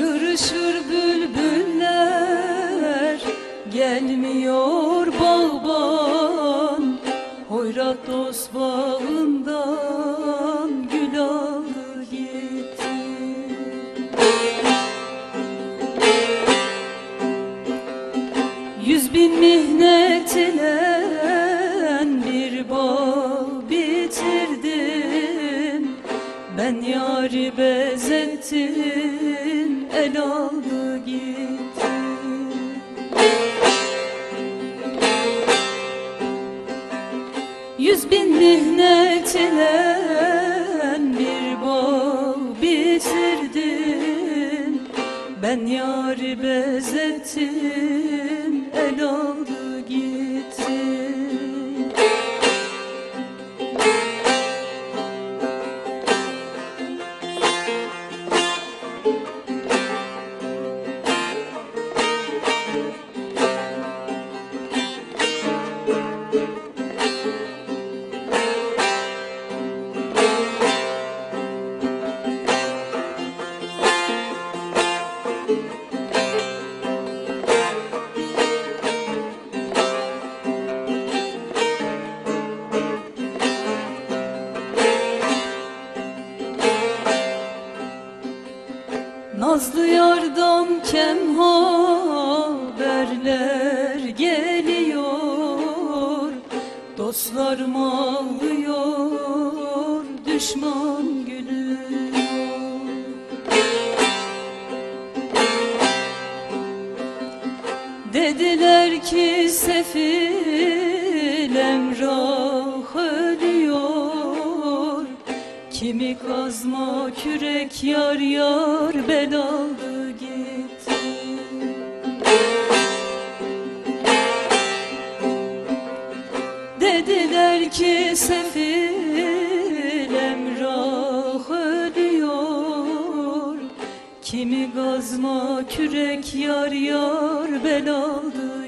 Uçuruşur bülbüller Gelmiyor bağban Hoyrat dost bağından Gül alır gitti. Yüz bin mihnet ile Bir bağ bitirdim. Ben yari bezettim el aldı gitti. Yüz bin mihnet bir bal bitirdim Ben yâri bezettim Nazlı yardan kem haberler geliyor. Dostlarım ağlıyor, düşman gülüyor. Dediler ki sefil Kimi kazma kürek yar yar belalı gitti Dediler ki sefil emrah ölüyor. Kimi gazma kürek yar yar belalı